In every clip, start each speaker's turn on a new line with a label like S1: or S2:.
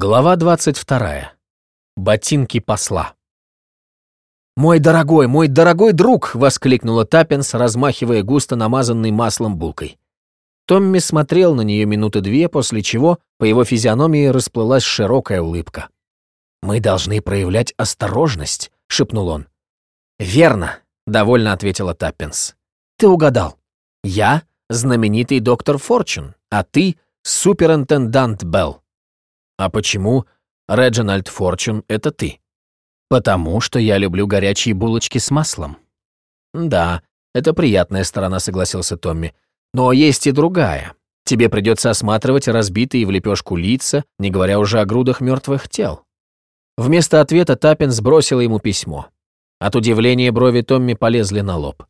S1: Глава 22. Ботинки посла. «Мой дорогой, мой дорогой друг!» — воскликнула Таппинс, размахивая густо намазанной маслом булкой. Томми смотрел на нее минуты две, после чего по его физиономии расплылась широкая улыбка. «Мы должны проявлять осторожность», — шепнул он. «Верно», — довольно ответила Таппинс. «Ты угадал. Я — знаменитый доктор Форчун, а ты — суперинтендант Белл. А почему Реджинальд Форчун — это ты? Потому что я люблю горячие булочки с маслом. Да, это приятная сторона, согласился Томми. Но есть и другая. Тебе придется осматривать разбитые в лепешку лица, не говоря уже о грудах мертвых тел. Вместо ответа Таппин сбросила ему письмо. От удивления брови Томми полезли на лоб.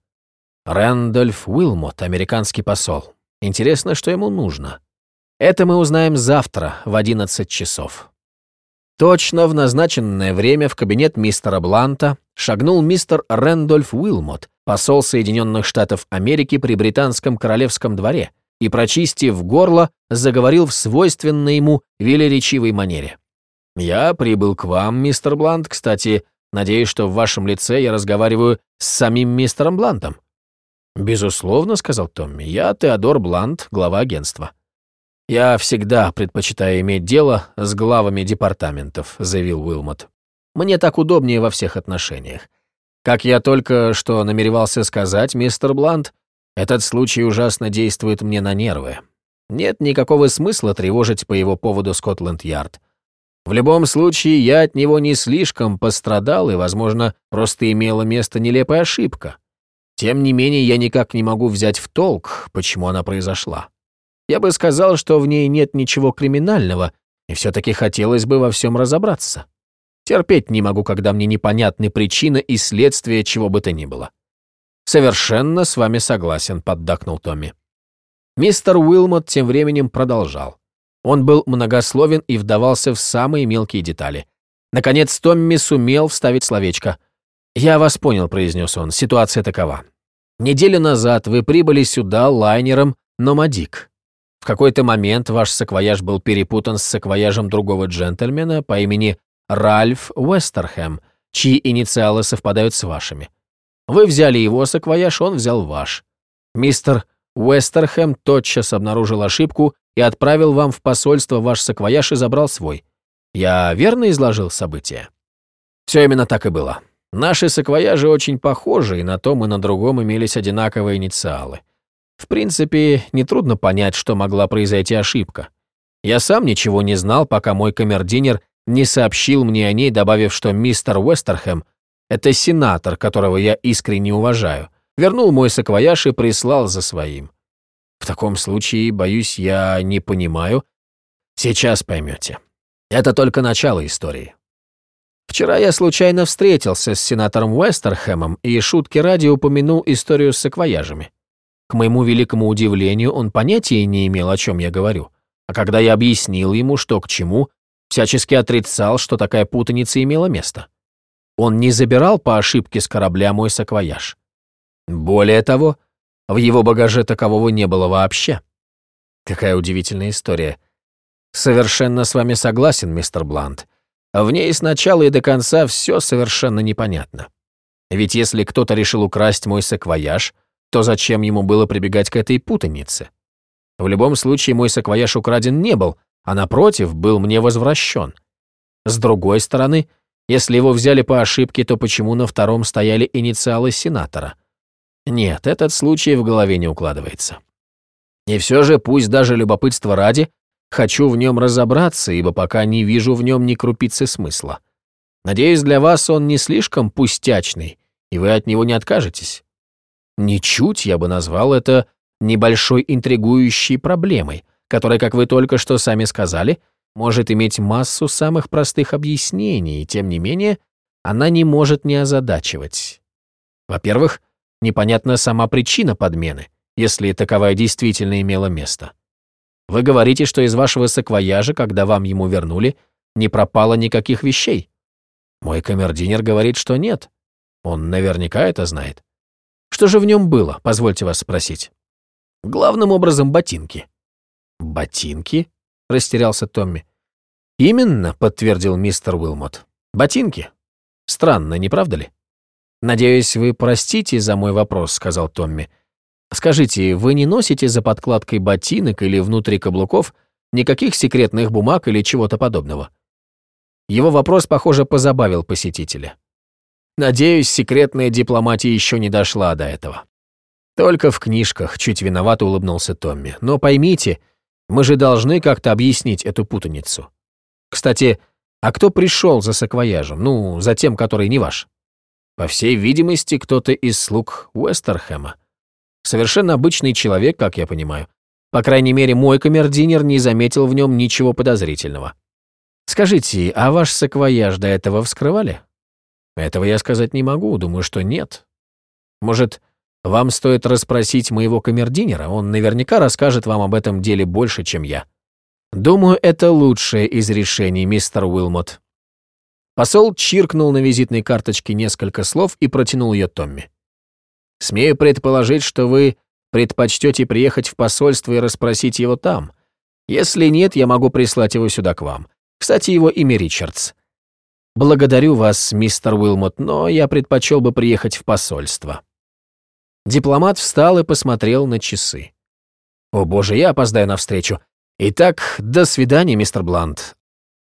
S1: Рэндольф Уилмот, американский посол. Интересно, что ему нужно. Это мы узнаем завтра в 11 часов. Точно в назначенное время в кабинет мистера Бланта шагнул мистер Рэндольф Уилмот, посол Соединенных Штатов Америки при британском королевском дворе, и, прочистив горло, заговорил в свойственной ему велеречивой манере. «Я прибыл к вам, мистер Блант, кстати, надеюсь, что в вашем лице я разговариваю с самим мистером Блантом». «Безусловно», — сказал Томми, — «я Теодор Блант, глава агентства». «Я всегда предпочитаю иметь дело с главами департаментов», — заявил Уилмот. «Мне так удобнее во всех отношениях. Как я только что намеревался сказать, мистер Блант, этот случай ужасно действует мне на нервы. Нет никакого смысла тревожить по его поводу Скотланд-Ярд. В любом случае, я от него не слишком пострадал, и, возможно, просто имела место нелепая ошибка. Тем не менее, я никак не могу взять в толк, почему она произошла. Я бы сказал, что в ней нет ничего криминального, и все-таки хотелось бы во всем разобраться. Терпеть не могу, когда мне непонятны причины и следствия чего бы то ни было. «Совершенно с вами согласен», — поддакнул Томми. Мистер Уилмот тем временем продолжал. Он был многословен и вдавался в самые мелкие детали. Наконец Томми сумел вставить словечко. «Я вас понял», — произнес он, — «ситуация такова. Неделю назад вы прибыли сюда лайнером «Номадик». Какой-то момент ваш саквояж был перепутан с саквояжем другого джентльмена по имени Ральф Уэстерхэм, чьи инициалы совпадают с вашими. Вы взяли его саквояж, он взял ваш. Мистер Уэстерхэм тотчас обнаружил ошибку и отправил вам в посольство ваш саквояж и забрал свой. Я верно изложил события? Все именно так и было. Наши саквояжи очень похожи, и на том и на другом имелись одинаковые инициалы. В принципе, нетрудно понять, что могла произойти ошибка. Я сам ничего не знал, пока мой камердинер не сообщил мне о ней, добавив, что мистер Уэстерхэм — это сенатор, которого я искренне уважаю, вернул мой саквояж и прислал за своим. В таком случае, боюсь, я не понимаю. Сейчас поймете. Это только начало истории. Вчера я случайно встретился с сенатором Уэстерхэмом и шутки ради упомянул историю с саквояжами. К моему великому удивлению, он понятия не имел, о чем я говорю. А когда я объяснил ему, что к чему, всячески отрицал, что такая путаница имела место. Он не забирал по ошибке с корабля мой саквояж. Более того, в его багаже такового не было вообще. Какая удивительная история. Совершенно с вами согласен, мистер Блант. В ней с начала и до конца все совершенно непонятно. Ведь если кто-то решил украсть мой саквояж — то зачем ему было прибегать к этой путанице? В любом случае, мой саквояж украден не был, а напротив, был мне возвращен. С другой стороны, если его взяли по ошибке, то почему на втором стояли инициалы сенатора? Нет, этот случай в голове не укладывается. И все же, пусть даже любопытство ради, хочу в нем разобраться, ибо пока не вижу в нем ни крупицы смысла. Надеюсь, для вас он не слишком пустячный, и вы от него не откажетесь. Ничуть я бы назвал это небольшой интригующей проблемой, которая, как вы только что сами сказали, может иметь массу самых простых объяснений, и тем не менее она не может не озадачивать. Во-первых, непонятна сама причина подмены, если таковая действительно имела место. Вы говорите, что из вашего саквояжа, когда вам ему вернули, не пропало никаких вещей. Мой камердинер говорит, что нет. Он наверняка это знает. Что же в нем было, позвольте вас спросить? Главным образом ботинки. Ботинки? Растерялся Томми. Именно, подтвердил мистер Уилмот. Ботинки. Странно, не правда ли? Надеюсь, вы простите за мой вопрос, сказал Томми. Скажите, вы не носите за подкладкой ботинок или внутри каблуков никаких секретных бумаг или чего-то подобного? Его вопрос, похоже, позабавил посетителя. Надеюсь, секретная дипломатия еще не дошла до этого. Только в книжках, чуть виновато улыбнулся Томми. Но поймите, мы же должны как-то объяснить эту путаницу. Кстати, а кто пришел за саквояжем? Ну, за тем, который не ваш? По всей видимости, кто-то из слуг Уэстерхэма. Совершенно обычный человек, как я понимаю. По крайней мере, мой камердинер не заметил в нем ничего подозрительного. Скажите, а ваш саквояж до этого вскрывали? Этого я сказать не могу, думаю, что нет. Может, вам стоит расспросить моего камердинера, он наверняка расскажет вам об этом деле больше, чем я. Думаю, это лучшее из решений, мистер Уилмот. Посол чиркнул на визитной карточке несколько слов и протянул ее Томми. Смею предположить, что вы предпочтете приехать в посольство и расспросить его там. Если нет, я могу прислать его сюда к вам. Кстати, его имя Ричардс. Благодарю вас, мистер Уилмот, но я предпочел бы приехать в посольство. Дипломат встал и посмотрел на часы. О боже, я опоздаю на встречу. Итак, до свидания, мистер Блант.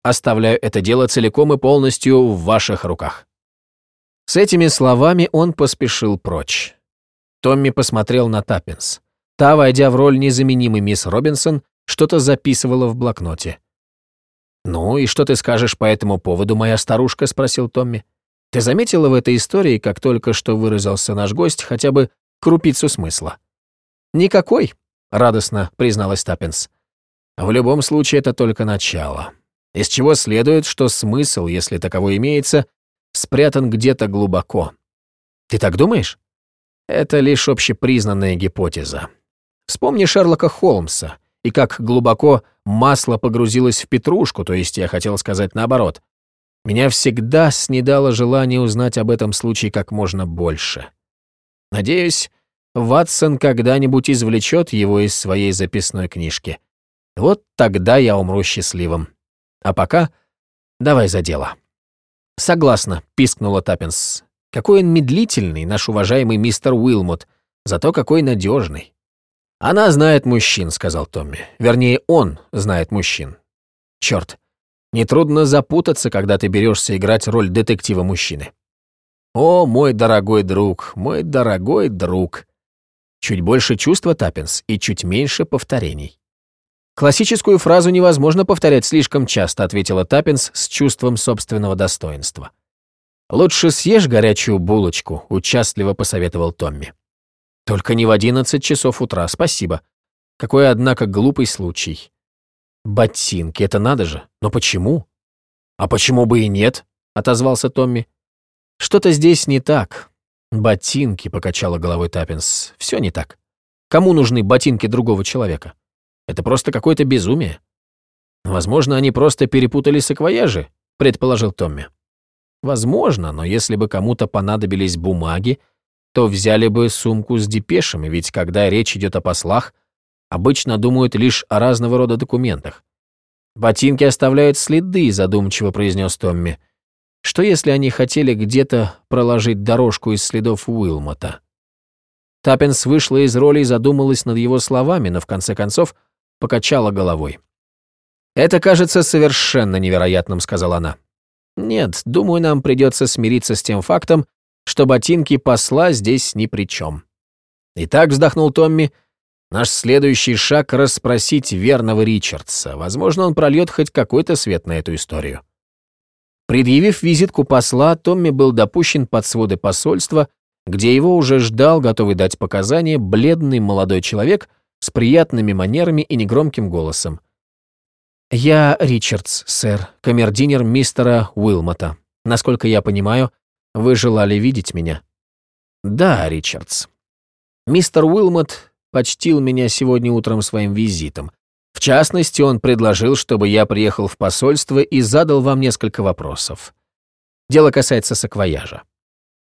S1: Оставляю это дело целиком и полностью в ваших руках. С этими словами он поспешил прочь. Томми посмотрел на Таппинс. Та, войдя в роль незаменимой мисс Робинсон, что-то записывала в блокноте. «Ну и что ты скажешь по этому поводу, моя старушка?» — спросил Томми. «Ты заметила в этой истории, как только что выразился наш гость, хотя бы крупицу смысла?» «Никакой», — радостно призналась Таппинс. «В любом случае, это только начало. Из чего следует, что смысл, если таковой имеется, спрятан где-то глубоко. Ты так думаешь?» Это лишь общепризнанная гипотеза. Вспомни Шерлока Холмса и как глубоко масло погрузилось в петрушку, то есть я хотел сказать наоборот. Меня всегда снедало желание узнать об этом случае как можно больше. Надеюсь, Ватсон когда-нибудь извлечет его из своей записной книжки. Вот тогда я умру счастливым. А пока давай за дело. Согласна, пискнула Таппинс. Какой он медлительный, наш уважаемый мистер Уилмот, зато какой надежный. «Она знает мужчин», — сказал Томми. «Вернее, он знает мужчин. Черт, нетрудно запутаться, когда ты берешься играть роль детектива-мужчины». «О, мой дорогой друг, мой дорогой друг!» Чуть больше чувства, Таппинс, и чуть меньше повторений. «Классическую фразу невозможно повторять слишком часто», ответила Таппинс с чувством собственного достоинства. «Лучше съешь горячую булочку», — участливо посоветовал Томми. «Только не в одиннадцать часов утра, спасибо. Какой, однако, глупый случай. Ботинки, это надо же. Но почему?» «А почему бы и нет?» — отозвался Томми. «Что-то здесь не так. Ботинки», — покачала головой Таппинс. «Все не так. Кому нужны ботинки другого человека? Это просто какое-то безумие». «Возможно, они просто перепутали саквояжи», — предположил Томми. Возможно, но если бы кому-то понадобились бумаги, то взяли бы сумку с депешами, ведь когда речь идет о послах, обычно думают лишь о разного рода документах. «Ботинки оставляют следы», — задумчиво произнес Томми. «Что если они хотели где-то проложить дорожку из следов Уилмота?» Таппинс вышла из роли и задумалась над его словами, но в конце концов покачала головой. «Это кажется совершенно невероятным», — сказала она. Нет, думаю, нам придется смириться с тем фактом, что ботинки посла здесь ни при чем. Итак, вздохнул Томми, наш следующий шаг — расспросить верного Ричардса. Возможно, он прольет хоть какой-то свет на эту историю. Предъявив визитку посла, Томми был допущен под своды посольства, где его уже ждал, готовый дать показания, бледный молодой человек с приятными манерами и негромким голосом. «Я Ричардс, сэр, камердинер мистера Уилмота. Насколько я понимаю, вы желали видеть меня?» «Да, Ричардс. Мистер Уилмот почтил меня сегодня утром своим визитом. В частности, он предложил, чтобы я приехал в посольство и задал вам несколько вопросов. Дело касается саквояжа.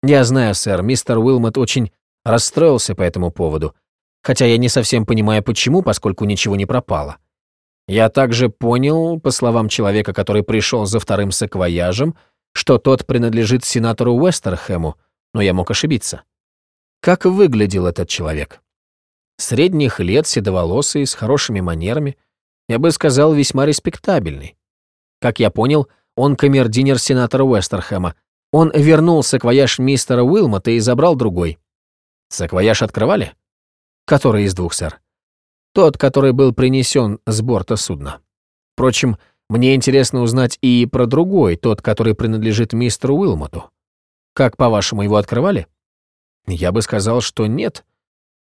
S1: Я знаю, сэр, мистер Уилмот очень расстроился по этому поводу, хотя я не совсем понимаю, почему, поскольку ничего не пропало. Я также понял, по словам человека, который пришел за вторым саквояжем, что тот принадлежит сенатору Уэстерхэму, но я мог ошибиться. Как выглядел этот человек? Средних лет, седоволосый, с хорошими манерами, я бы сказал, весьма респектабельный. Как я понял, он камердинер сенатора Уэстерхэма. Он вернул саквояж мистера Уилмота и забрал другой. Саквояж открывали? Который из двух, сэр? Тот, который был принесен с борта судна. Впрочем, мне интересно узнать и про другой, тот, который принадлежит мистеру Уилмоту. Как, по-вашему, его открывали? Я бы сказал, что нет.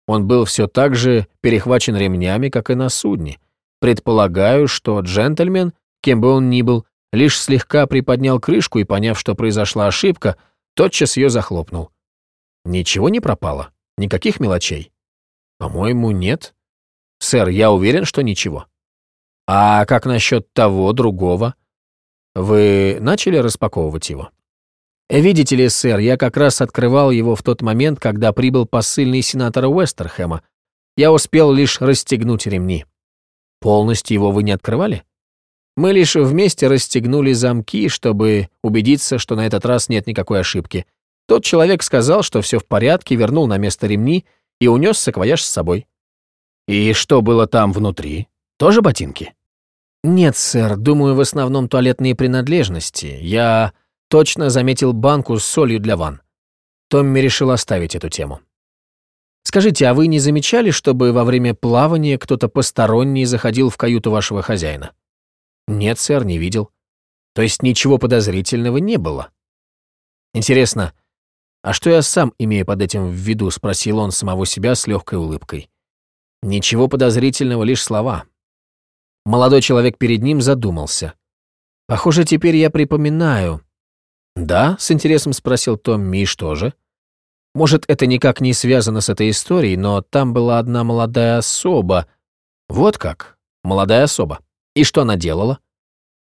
S1: Он был все так же перехвачен ремнями, как и на судне. Предполагаю, что джентльмен, кем бы он ни был, лишь слегка приподнял крышку и, поняв, что произошла ошибка, тотчас ее захлопнул. Ничего не пропало? Никаких мелочей? По-моему, нет. Сэр, я уверен, что ничего. А как насчет того, другого? Вы начали распаковывать его? Видите ли, сэр, я как раз открывал его в тот момент, когда прибыл посыльный сенатора Уэстерхэма. Я успел лишь расстегнуть ремни. Полностью его вы не открывали? Мы лишь вместе расстегнули замки, чтобы убедиться, что на этот раз нет никакой ошибки. Тот человек сказал, что все в порядке, вернул на место ремни и унес саквояж с собой. И что было там внутри? Тоже ботинки? Нет, сэр, думаю, в основном туалетные принадлежности. Я точно заметил банку с солью для ванн. Томми решил оставить эту тему. Скажите, а вы не замечали, чтобы во время плавания кто-то посторонний заходил в каюту вашего хозяина? Нет, сэр, не видел. То есть ничего подозрительного не было. Интересно, а что я сам имею под этим в виду, спросил он самого себя с легкой улыбкой. Ничего подозрительного, лишь слова. Молодой человек перед ним задумался. Похоже, теперь я припоминаю. Да, с интересом спросил Томми, и что же? Может, это никак не связано с этой историей, но там была одна молодая особа. Вот как? Молодая особа. И что она делала?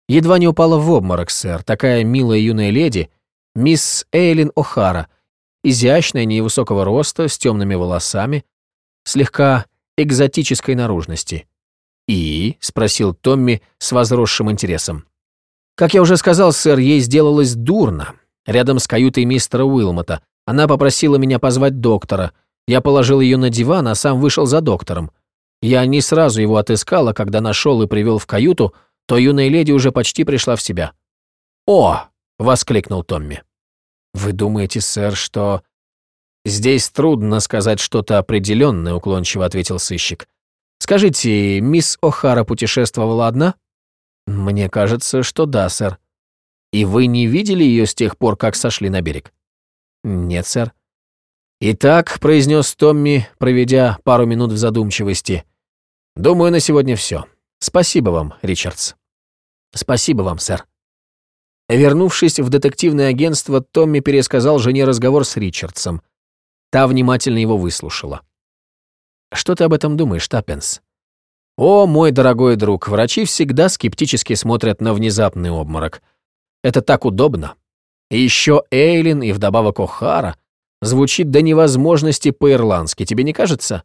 S1: Едва не упала в обморок, сэр, такая милая юная леди, мисс Эйлин О'Хара, изящная, невысокого роста, с темными волосами, слегка экзотической наружности. «И?» — спросил Томми с возросшим интересом. «Как я уже сказал, сэр, ей сделалось дурно. Рядом с каютой мистера Уилмота. Она попросила меня позвать доктора. Я положил ее на диван, а сам вышел за доктором. Я не сразу его отыскал, а когда нашел и привел в каюту, то юная леди уже почти пришла в себя. «О!» — воскликнул Томми. «Вы думаете, сэр, что...» «Здесь трудно сказать что-то определенное», — уклончиво ответил сыщик. «Скажите, мисс О'Хара путешествовала одна?» «Мне кажется, что да, сэр». «И вы не видели ее с тех пор, как сошли на берег?» «Нет, сэр». «Итак», — произнес Томми, проведя пару минут в задумчивости, «думаю, на сегодня все. Спасибо вам, Ричардс». «Спасибо вам, сэр». Вернувшись в детективное агентство, Томми пересказал жене разговор с Ричардсом. Та внимательно его выслушала. «Что ты об этом думаешь, Таппенс?» «О, мой дорогой друг, врачи всегда скептически смотрят на внезапный обморок. Это так удобно. И еще Эйлин и вдобавок О'Хара. Звучит до невозможности по-ирландски, тебе не кажется?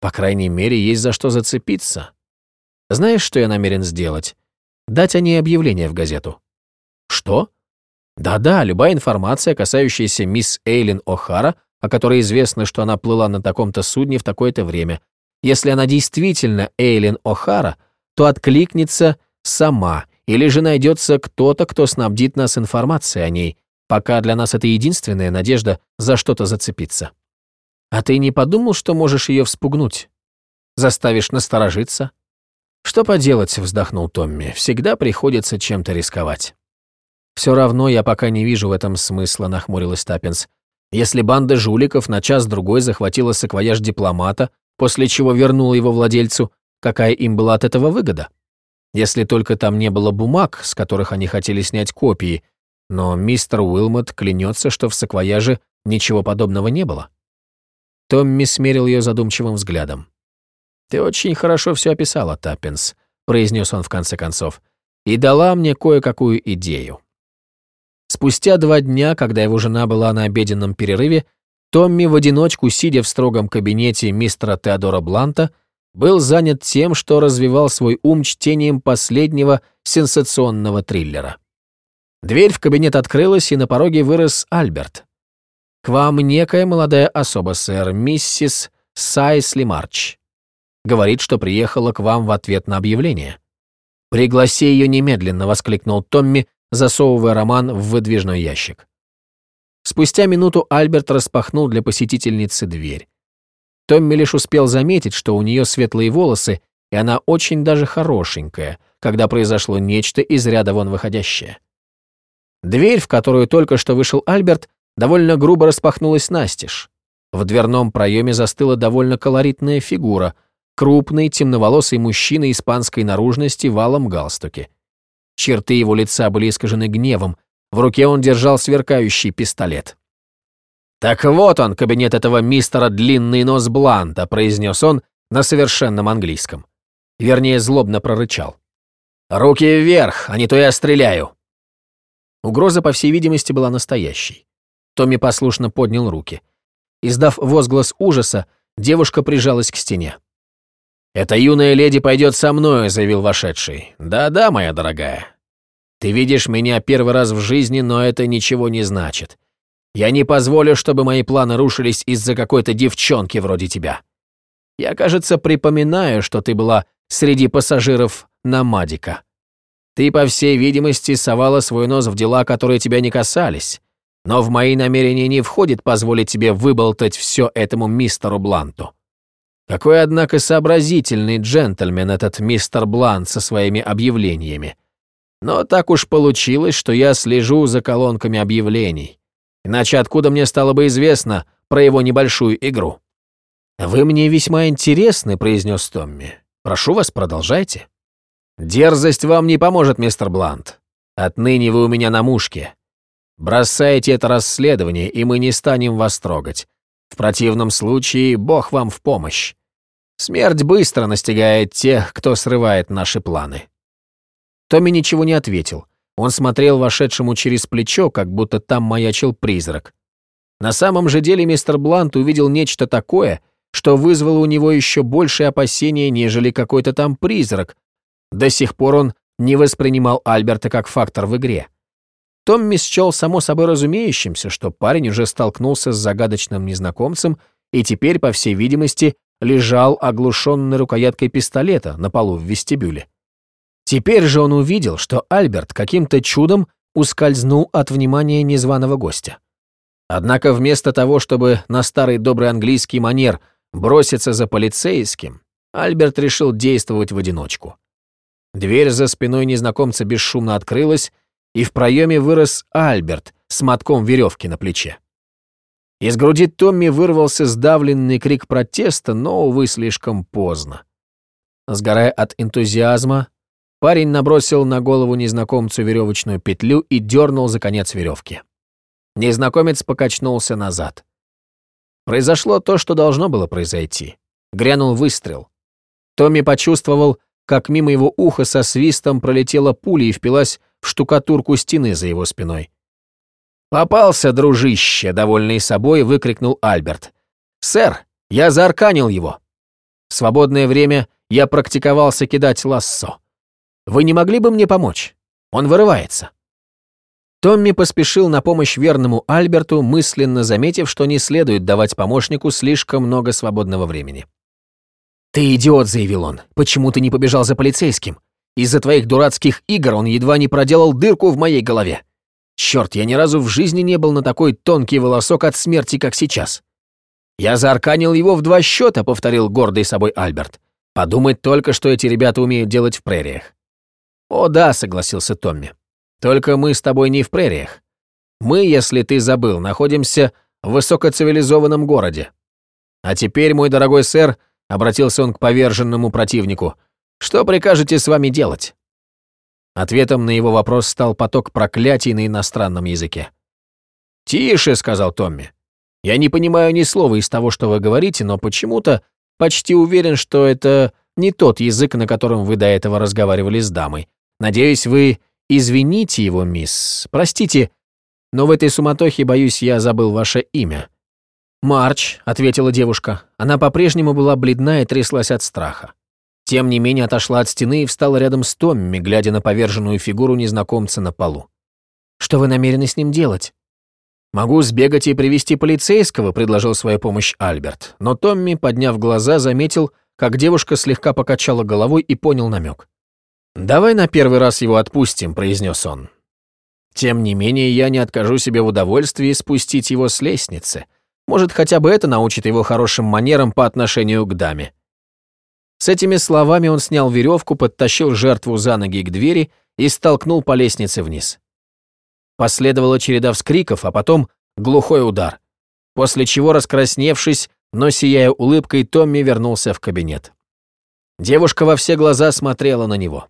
S1: По крайней мере, есть за что зацепиться. Знаешь, что я намерен сделать? Дать о ней объявление в газету. Что? Да-да, любая информация, касающаяся мисс Эйлин О'Хара, о которой известно, что она плыла на таком-то судне в такое-то время. Если она действительно Эйлин О'Хара, то откликнется сама, или же найдется кто-то, кто снабдит нас информацией о ней, Пока для нас это единственная надежда за что-то зацепиться. А ты не подумал, что можешь ее вспугнуть? Заставишь насторожиться? Что поделать, вздохнул Томми, всегда приходится чем-то рисковать. Все равно я пока не вижу в этом смысла, нахмурилась Таппинс. Если банда жуликов на час-другой захватила саквояж дипломата, после чего вернула его владельцу, какая им была от этого выгода? Если только там не было бумаг, с которых они хотели снять копии, но мистер Уилмот клянется, что в саквояже ничего подобного не было. Томми смерил ее задумчивым взглядом. «Ты очень хорошо все описала, Таппинс», — произнес он в конце концов, «и дала мне кое-какую идею». Спустя два дня, когда его жена была на обеденном перерыве, Томми в одиночку, сидя в строгом кабинете мистера Теодора Бланта, был занят тем, что развивал свой ум чтением последнего сенсационного триллера. Дверь в кабинет открылась, и на пороге вырос Альберт. «К вам некая молодая особа, сэр, миссис Сайсли Марч. Говорит, что приехала к вам в ответ на объявление». «Пригласи ее немедленно», — воскликнул Томми, засовывая роман в выдвижной ящик. Спустя минуту Альберт распахнул для посетительницы дверь. Томми лишь успел заметить, что у нее светлые волосы, и она очень даже хорошенькая, когда произошло нечто из ряда вон выходящее. Дверь, в которую только что вышел Альберт, довольно грубо распахнулась настежь. В дверном проеме застыла довольно колоритная фигура, крупный, темноволосый мужчина испанской наружности в алом галстуке. Черты его лица были искажены гневом, в руке он держал сверкающий пистолет. «Так вот он, кабинет этого мистера Длинный Нос Бланта», произнес он на совершенном английском. Вернее, злобно прорычал. «Руки вверх, а не то я стреляю!» Угроза, по всей видимости, была настоящей. Томми послушно поднял руки. Издав возглас ужаса, девушка прижалась к стене. «Эта юная леди пойдет со мной», — заявил вошедший. «Да-да, моя дорогая. Ты видишь меня первый раз в жизни, но это ничего не значит. Я не позволю, чтобы мои планы рушились из-за какой-то девчонки вроде тебя. Я, кажется, припоминаю, что ты была среди пассажиров на Мадика. Ты, по всей видимости, совала свой нос в дела, которые тебя не касались. Но в мои намерения не входит позволить тебе выболтать все этому мистеру Бланту. Какой, однако, сообразительный джентльмен этот мистер Блант со своими объявлениями. Но так уж получилось, что я слежу за колонками объявлений. Иначе откуда мне стало бы известно про его небольшую игру? «Вы мне весьма интересны», — произнес Томми. «Прошу вас, продолжайте». «Дерзость вам не поможет, мистер Блант. Отныне вы у меня на мушке. Бросайте это расследование, и мы не станем вас трогать. В противном случае Бог вам в помощь. Смерть быстро настигает тех, кто срывает наши планы». Томми ничего не ответил. Он смотрел вошедшему через плечо, как будто там маячил призрак. На самом же деле мистер Блант увидел нечто такое, что вызвало у него еще большее опасение, нежели какой-то там призрак. До сих пор он не воспринимал Альберта как фактор в игре. Томми счел само собой разумеющимся, что парень уже столкнулся с загадочным незнакомцем и теперь, по всей видимости, лежал оглушенный рукояткой пистолета на полу в вестибюле. Теперь же он увидел, что Альберт каким-то чудом ускользнул от внимания незваного гостя. Однако вместо того, чтобы на старый добрый английский манер броситься за полицейским, Альберт решил действовать в одиночку. Дверь за спиной незнакомца бесшумно открылась, и в проеме вырос Альберт с мотком веревки на плече. Из груди Томми вырвался сдавленный крик протеста, но, увы, слишком поздно. Сгорая от энтузиазма, Парень набросил на голову незнакомцу веревочную петлю и дернул за конец веревки. Незнакомец покачнулся назад. Произошло то, что должно было произойти. Грянул выстрел. Томми почувствовал, как мимо его уха со свистом пролетела пуля и впилась в штукатурку стены за его спиной. «Попался, дружище!» — довольный собой выкрикнул Альберт. «Сэр, я заарканил его!» В свободное время я практиковался кидать лассо. Вы не могли бы мне помочь? Он вырывается». Томми поспешил на помощь верному Альберту, мысленно заметив, что не следует давать помощнику слишком много свободного времени. «Ты идиот», — заявил он. «Почему ты не побежал за полицейским? Из-за твоих дурацких игр он едва не проделал дырку в моей голове. Черт, я ни разу в жизни не был на такой тонкий волосок от смерти, как сейчас». «Я заарканил его в два счета», — повторил гордый собой Альберт. «Подумать только, что эти ребята умеют делать в прериях. «О да», — согласился Томми. «Только мы с тобой не в прериях. Мы, если ты забыл, находимся в высокоцивилизованном городе. А теперь, мой дорогой сэр, — обратился он к поверженному противнику, — что прикажете с вами делать?» Ответом на его вопрос стал поток проклятий на иностранном языке. «Тише», — сказал Томми. «Я не понимаю ни слова из того, что вы говорите, но почему-то почти уверен, что это не тот язык, на котором вы до этого разговаривали с дамой. Надеюсь, вы извините его, мисс. Простите, но в этой суматохе, боюсь, я забыл ваше имя. «Марч», — ответила девушка. Она по-прежнему была бледна и тряслась от страха. Тем не менее отошла от стены и встала рядом с Томми, глядя на поверженную фигуру незнакомца на полу. «Что вы намерены с ним делать?» «Могу сбегать и привести полицейского», — предложил свою помощь Альберт. Но Томми, подняв глаза, заметил, как девушка слегка покачала головой и понял намек. «Давай на первый раз его отпустим», — произнес он. «Тем не менее, я не откажу себе в удовольствии спустить его с лестницы. Может, хотя бы это научит его хорошим манерам по отношению к даме». С этими словами он снял веревку, подтащил жертву за ноги к двери и столкнул по лестнице вниз. Последовала череда вскриков, а потом глухой удар. После чего, раскрасневшись, но сияя улыбкой, Томми вернулся в кабинет. Девушка во все глаза смотрела на него.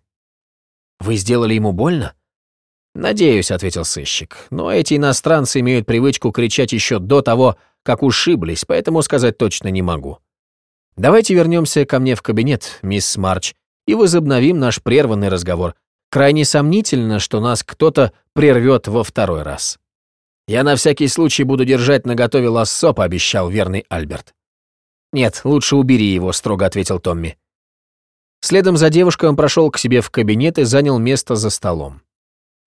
S1: «Вы сделали ему больно?» «Надеюсь», — ответил сыщик, «но эти иностранцы имеют привычку кричать еще до того, как ушиблись, поэтому сказать точно не могу. Давайте вернемся ко мне в кабинет, мисс Марч, и возобновим наш прерванный разговор, Крайне сомнительно, что нас кто-то прервет во второй раз. «Я на всякий случай буду держать наготове лассо», — пообещал верный Альберт. «Нет, лучше убери его», — строго ответил Томми. Следом за девушкой он прошел к себе в кабинет и занял место за столом.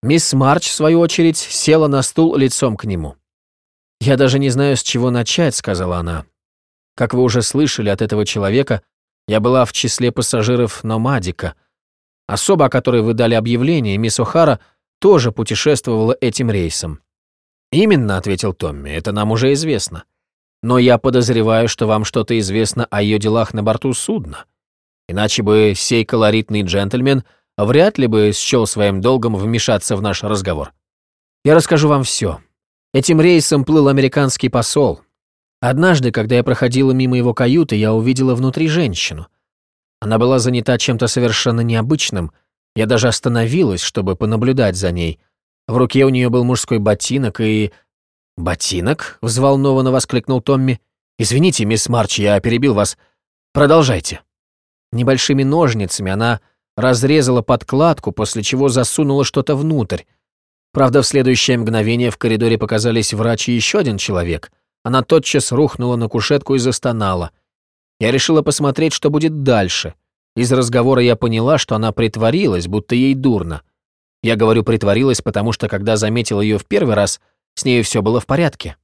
S1: Мисс Марч, в свою очередь, села на стул лицом к нему. «Я даже не знаю, с чего начать», — сказала она. «Как вы уже слышали от этого человека, я была в числе пассажиров Номадика, Особа, о которой вы дали объявление, мисс О'Хара, тоже путешествовала этим рейсом. «Именно», — ответил Томми, — «это нам уже известно. Но я подозреваю, что вам что-то известно о ее делах на борту судна. Иначе бы сей колоритный джентльмен вряд ли бы счел своим долгом вмешаться в наш разговор. Я расскажу вам все. Этим рейсом плыл американский посол. Однажды, когда я проходила мимо его каюты, я увидела внутри женщину — она была занята чем-то совершенно необычным. Я даже остановилась, чтобы понаблюдать за ней. В руке у нее был мужской ботинок и... «Ботинок?» — взволнованно воскликнул Томми. «Извините, мисс Марч, я перебил вас. Продолжайте». Небольшими ножницами она разрезала подкладку, после чего засунула что-то внутрь. Правда, в следующее мгновение в коридоре показались врач и еще один человек. Она тотчас рухнула на кушетку и застонала — я решила посмотреть, что будет дальше. Из разговора я поняла, что она притворилась, будто ей дурно. Я говорю «притворилась», потому что, когда заметил ее в первый раз, с ней все было в порядке.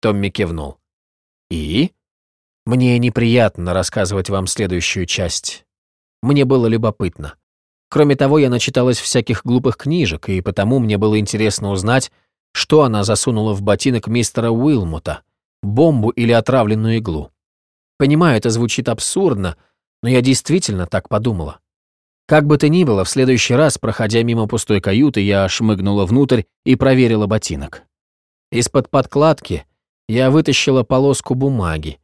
S1: Томми кивнул. «И?» «Мне неприятно рассказывать вам следующую часть. Мне было любопытно. Кроме того, я начиталась всяких глупых книжек, и потому мне было интересно узнать, что она засунула в ботинок мистера Уилмута, бомбу или отравленную иглу. Понимаю, это звучит абсурдно, но я действительно так подумала. Как бы то ни было, в следующий раз, проходя мимо пустой каюты, я шмыгнула внутрь и проверила ботинок. Из-под подкладки я вытащила полоску бумаги.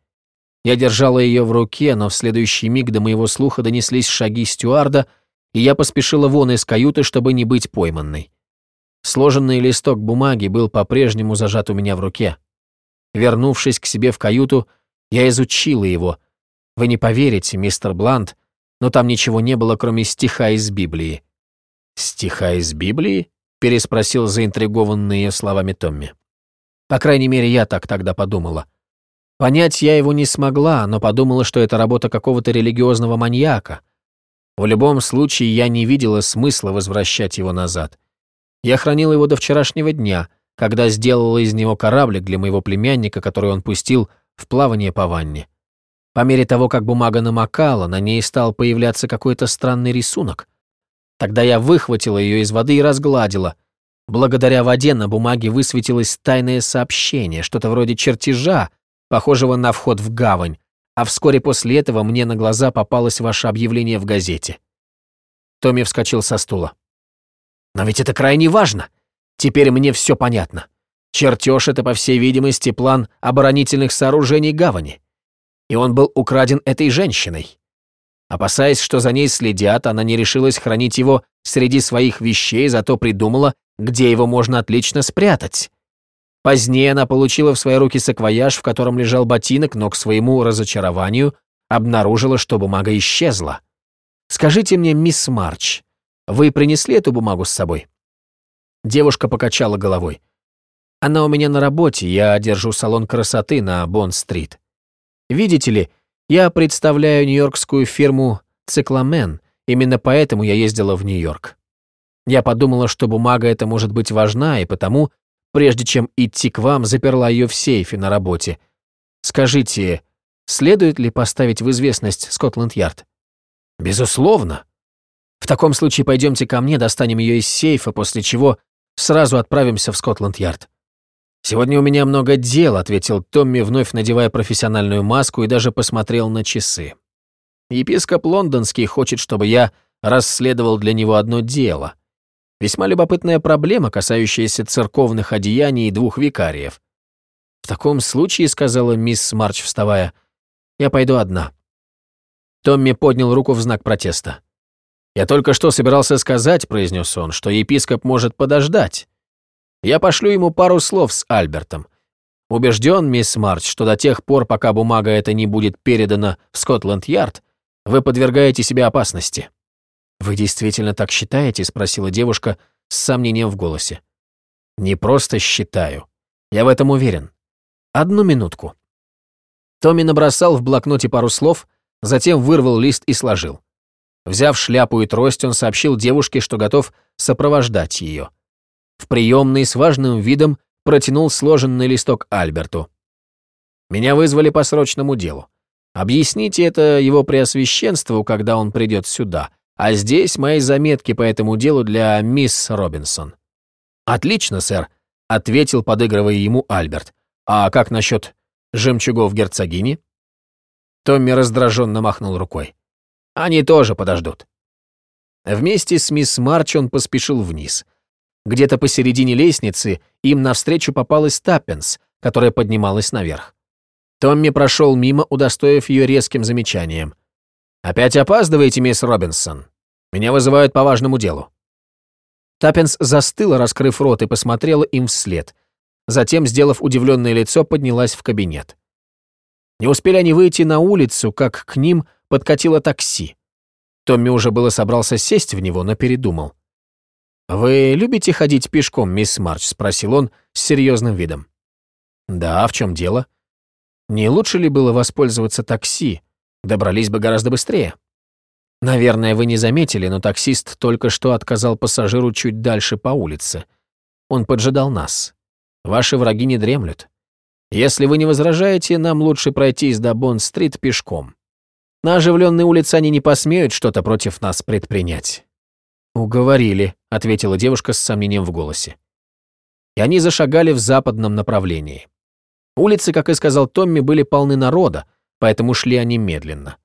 S1: Я держала ее в руке, но в следующий миг до моего слуха донеслись шаги стюарда, и я поспешила вон из каюты, чтобы не быть пойманной. Сложенный листок бумаги был по-прежнему зажат у меня в руке. Вернувшись к себе в каюту, я изучила его. Вы не поверите, мистер Блант, но там ничего не было, кроме стиха из Библии». «Стиха из Библии?» — переспросил заинтригованный ее словами Томми. «По крайней мере, я так тогда подумала. Понять я его не смогла, но подумала, что это работа какого-то религиозного маньяка. В любом случае, я не видела смысла возвращать его назад. Я хранила его до вчерашнего дня, когда сделала из него кораблик для моего племянника, который он пустил в плавание по ванне. По мере того, как бумага намокала, на ней стал появляться какой-то странный рисунок. Тогда я выхватила ее из воды и разгладила. Благодаря воде на бумаге высветилось тайное сообщение, что-то вроде чертежа, похожего на вход в гавань, а вскоре после этого мне на глаза попалось ваше объявление в газете. Томми вскочил со стула. «Но ведь это крайне важно. Теперь мне все понятно. Чертеж — это, по всей видимости, план оборонительных сооружений гавани. И он был украден этой женщиной. Опасаясь, что за ней следят, она не решилась хранить его среди своих вещей, зато придумала, где его можно отлично спрятать. Позднее она получила в свои руки саквояж, в котором лежал ботинок, но к своему разочарованию обнаружила, что бумага исчезла. «Скажите мне, мисс Марч, вы принесли эту бумагу с собой?» Девушка покачала головой. Она у меня на работе, я держу салон красоты на Бонд-стрит. Видите ли, я представляю нью-йоркскую фирму «Цикламен», именно поэтому я ездила в Нью-Йорк. Я подумала, что бумага эта может быть важна, и потому, прежде чем идти к вам, заперла ее в сейфе на работе. Скажите, следует ли поставить в известность Скотланд-Ярд? Безусловно. В таком случае пойдемте ко мне, достанем ее из сейфа, после чего сразу отправимся в Скотланд-Ярд. «Сегодня у меня много дел», — ответил Томми, вновь надевая профессиональную маску и даже посмотрел на часы. «Епископ Лондонский хочет, чтобы я расследовал для него одно дело. Весьма любопытная проблема, касающаяся церковных одеяний двух викариев. «В таком случае», — сказала мисс Марч, вставая, — «я пойду одна». Томми поднял руку в знак протеста. «Я только что собирался сказать», — произнес он, — «что епископ может подождать. Я пошлю ему пару слов с Альбертом. Убежден, мисс Марч, что до тех пор, пока бумага эта не будет передана в Скотланд-Ярд, вы подвергаете себя опасности». «Вы действительно так считаете?» — спросила девушка с сомнением в голосе. «Не просто считаю. Я в этом уверен. Одну минутку». Томми набросал в блокноте пару слов, затем вырвал лист и сложил. Взяв шляпу и трость, он сообщил девушке, что готов сопровождать ее в приемной с важным видом протянул сложенный листок Альберту. «Меня вызвали по срочному делу. Объясните это его преосвященству, когда он придет сюда, а здесь мои заметки по этому делу для мисс Робинсон». «Отлично, сэр», — ответил, подыгрывая ему Альберт. «А как насчет жемчугов герцогини?» Томми раздраженно махнул рукой. «Они тоже подождут». Вместе с мисс Марч он поспешил вниз. Где-то посередине лестницы им навстречу попалась Таппенс, которая поднималась наверх. Томми прошел мимо, удостоив ее резким замечанием. «Опять опаздываете, мисс Робинсон? Меня вызывают по важному делу». Таппенс застыла, раскрыв рот, и посмотрела им вслед. Затем, сделав удивленное лицо, поднялась в кабинет. Не успели они выйти на улицу, как к ним подкатило такси. Томми уже было собрался сесть в него, но передумал. «Вы любите ходить пешком, мисс Марч?» – спросил он с серьезным видом. «Да, в чем дело? Не лучше ли было воспользоваться такси? Добрались бы гораздо быстрее». «Наверное, вы не заметили, но таксист только что отказал пассажиру чуть дальше по улице. Он поджидал нас. Ваши враги не дремлют. Если вы не возражаете, нам лучше пройтись до Бонд-стрит пешком. На оживленной улице они не посмеют что-то против нас предпринять». «Уговорили», — ответила девушка с сомнением в голосе. И они зашагали в западном направлении. Улицы, как и сказал Томми, были полны народа, поэтому шли они медленно.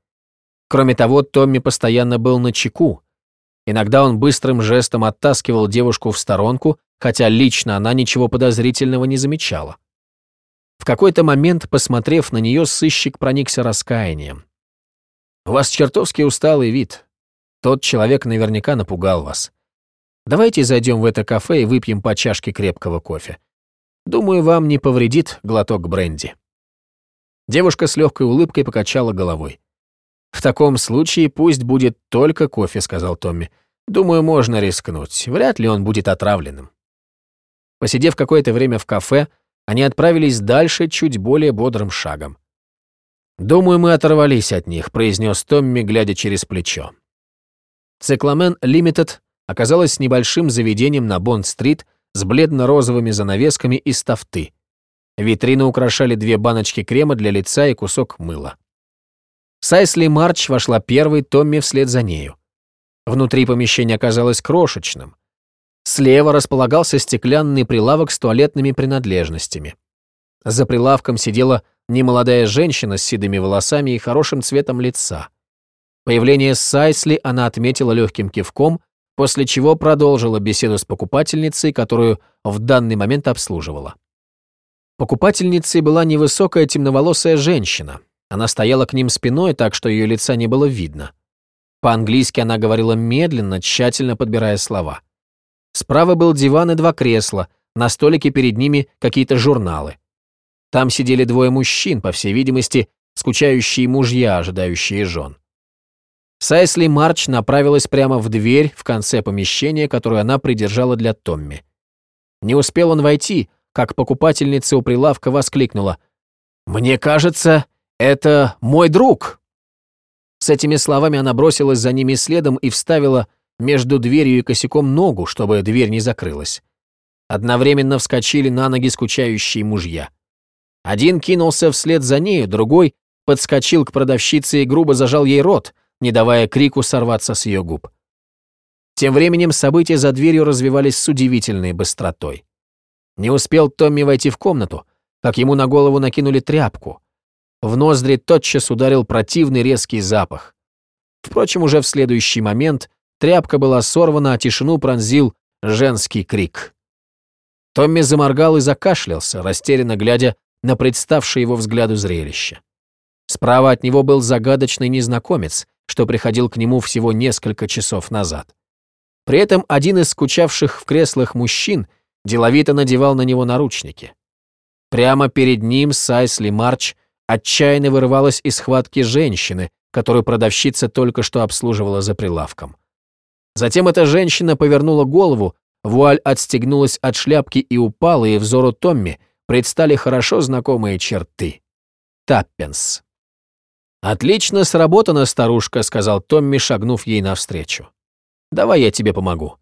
S1: Кроме того, Томми постоянно был на чеку. Иногда он быстрым жестом оттаскивал девушку в сторонку, хотя лично она ничего подозрительного не замечала. В какой-то момент, посмотрев на нее, сыщик проникся раскаянием. «У вас чертовски усталый вид. Тот человек наверняка напугал вас. Давайте зайдем в это кафе и выпьем по чашке крепкого кофе. Думаю, вам не повредит глоток бренди». Девушка с легкой улыбкой покачала головой. «В таком случае пусть будет только кофе», — сказал Томми. «Думаю, можно рискнуть. Вряд ли он будет отравленным». Посидев какое-то время в кафе, они отправились дальше чуть более бодрым шагом. «Думаю, мы оторвались от них», — произнес Томми, глядя через плечо. Цикламен Лимитед оказалась небольшим заведением на Бонд-стрит с бледно-розовыми занавесками из тафты. Витрины украшали две баночки крема для лица и кусок мыла. Сайсли Марч вошла первой, Томми вслед за нею. Внутри помещение оказалось крошечным. Слева располагался стеклянный прилавок с туалетными принадлежностями. За прилавком сидела немолодая женщина с седыми волосами и хорошим цветом лица. Появление Сайсли она отметила легким кивком, после чего продолжила беседу с покупательницей, которую в данный момент обслуживала. Покупательницей была невысокая темноволосая женщина. Она стояла к ним спиной, так что ее лица не было видно. По-английски она говорила медленно, тщательно подбирая слова. Справа был диван и два кресла, на столике перед ними какие-то журналы. Там сидели двое мужчин, по всей видимости, скучающие мужья, ожидающие жен. Сайсли Марч направилась прямо в дверь в конце помещения, которую она придержала для Томми. Не успел он войти, как покупательница у прилавка воскликнула. «Мне кажется, это мой друг!» С этими словами она бросилась за ними следом и вставила между дверью и косяком ногу, чтобы дверь не закрылась. Одновременно вскочили на ноги скучающие мужья. Один кинулся вслед за нею, другой подскочил к продавщице и грубо зажал ей рот, не давая крику сорваться с ее губ. Тем временем события за дверью развивались с удивительной быстротой. Не успел Томми войти в комнату, как ему на голову накинули тряпку. В ноздри тотчас ударил противный резкий запах. Впрочем, уже в следующий момент тряпка была сорвана, а тишину пронзил женский крик. Томми заморгал и закашлялся, растерянно глядя на представшее его взгляду зрелище. Справа от него был загадочный незнакомец, что приходил к нему всего несколько часов назад. При этом один из скучавших в креслах мужчин деловито надевал на него наручники. Прямо перед ним Сайсли Марч отчаянно вырывалась из схватки женщины, которую продавщица только что обслуживала за прилавком. Затем эта женщина повернула голову, вуаль отстегнулась от шляпки и упала, и взору Томми предстали хорошо знакомые черты. Таппенс. «Отлично сработано, старушка», — сказал Томми, шагнув ей навстречу. Давай я тебе помогу.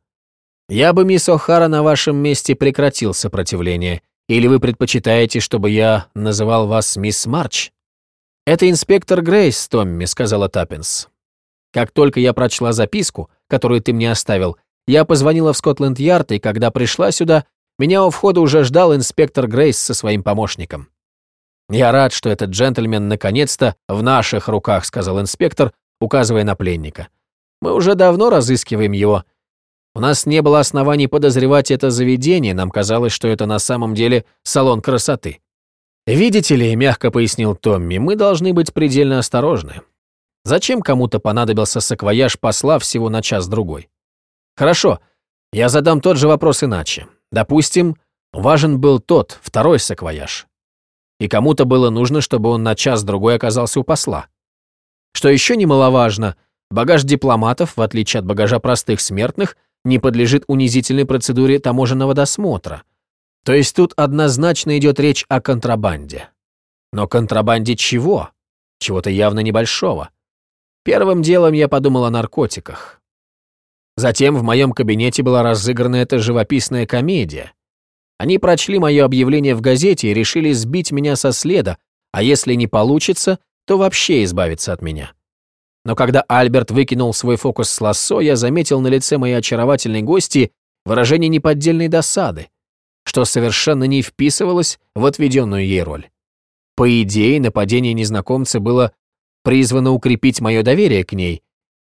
S1: Я бы, мисс О'Хара, на вашем месте прекратил сопротивление. Или вы предпочитаете, чтобы я называл вас мисс Марч? Это инспектор Грейс, Томми, сказала Таппинс. Как только я прочла записку, которую ты мне оставил, я позвонила в Скотланд-Ярд, и когда пришла сюда, меня у входа уже ждал инспектор Грейс со своим помощником. «Я рад, что этот джентльмен наконец-то в наших руках», — сказал инспектор, указывая на пленника. Мы уже давно разыскиваем его. У нас не было оснований подозревать это заведение, нам казалось, что это на самом деле салон красоты. «Видите ли», — мягко пояснил Томми, — «мы должны быть предельно осторожны. Зачем кому-то понадобился саквояж посла всего на час-другой? Хорошо, я задам тот же вопрос иначе. Допустим, важен был тот, второй саквояж. И кому-то было нужно, чтобы он на час-другой оказался у посла. Что еще немаловажно, Багаж дипломатов, в отличие от багажа простых смертных, не подлежит унизительной процедуре таможенного досмотра. То есть тут однозначно идет речь о контрабанде. Но контрабанде чего? Чего-то явно небольшого. Первым делом я подумал о наркотиках. Затем в моем кабинете была разыграна эта живописная комедия. Они прочли мое объявление в газете и решили сбить меня со следа, а если не получится, то вообще избавиться от меня. Но когда Альберт выкинул свой фокус с лассо, я заметил на лице моей очаровательной гости выражение неподдельной досады, что совершенно не вписывалось в отведенную ей роль. По идее, нападение незнакомца было призвано укрепить мое доверие к ней.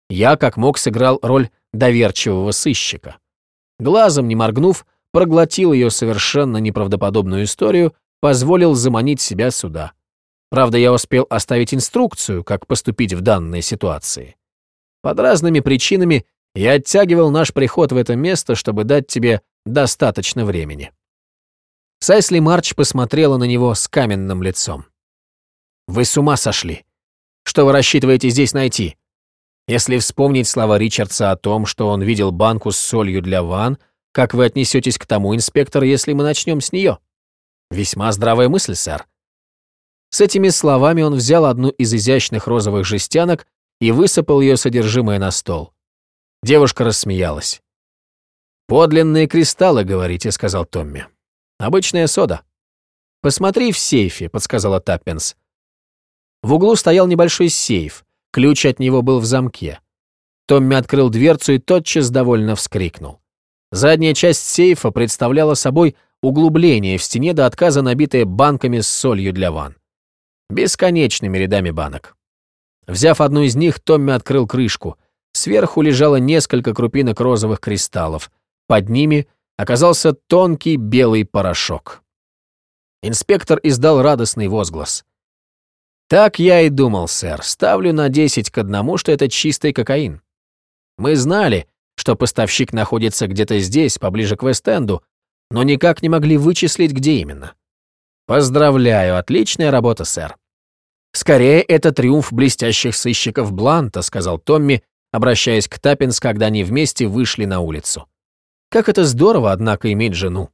S1: Я, как мог, сыграл роль доверчивого сыщика. Глазом не моргнув, проглотил ее совершенно неправдоподобную историю, позволил заманить себя сюда. Правда, я успел оставить инструкцию, как поступить в данной ситуации. Под разными причинами я оттягивал наш приход в это место, чтобы дать тебе достаточно времени. Сайсли Марч посмотрела на него с каменным лицом. «Вы с ума сошли? Что вы рассчитываете здесь найти? Если вспомнить слова Ричардса о том, что он видел банку с солью для ван, как вы отнесетесь к тому, инспектор, если мы начнем с нее? Весьма здравая мысль, сэр. С этими словами он взял одну из изящных розовых жестянок и высыпал ее содержимое на стол. Девушка рассмеялась. «Подлинные кристаллы, говорите», — сказал Томми. «Обычная сода». «Посмотри в сейфе», — подсказала Таппенс. В углу стоял небольшой сейф, ключ от него был в замке. Томми открыл дверцу и тотчас довольно вскрикнул. Задняя часть сейфа представляла собой углубление в стене до отказа, набитое банками с солью для ванн бесконечными рядами банок. Взяв одну из них, Томми открыл крышку. Сверху лежало несколько крупинок розовых кристаллов. Под ними оказался тонкий белый порошок. Инспектор издал радостный возглас. «Так я и думал, сэр. Ставлю на 10 к одному, что это чистый кокаин. Мы знали, что поставщик находится где-то здесь, поближе к Вест-Энду, но никак не могли вычислить, где именно. «Поздравляю, отличная работа, сэр». «Скорее, это триумф блестящих сыщиков Бланта», сказал Томми, обращаясь к Таппинс, когда они вместе вышли на улицу. «Как это здорово, однако, иметь жену.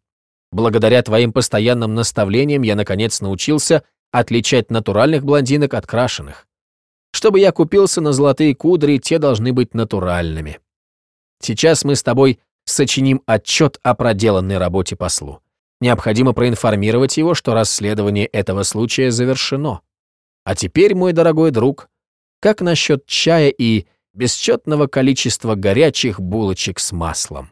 S1: Благодаря твоим постоянным наставлениям я наконец научился отличать натуральных блондинок от крашеных. Чтобы я купился на золотые кудри, те должны быть натуральными. Сейчас мы с тобой сочиним отчет о проделанной работе послу. Необходимо проинформировать его, что расследование этого случая завершено. А теперь, мой дорогой друг, как насчет чая и бесчетного количества горячих булочек с маслом?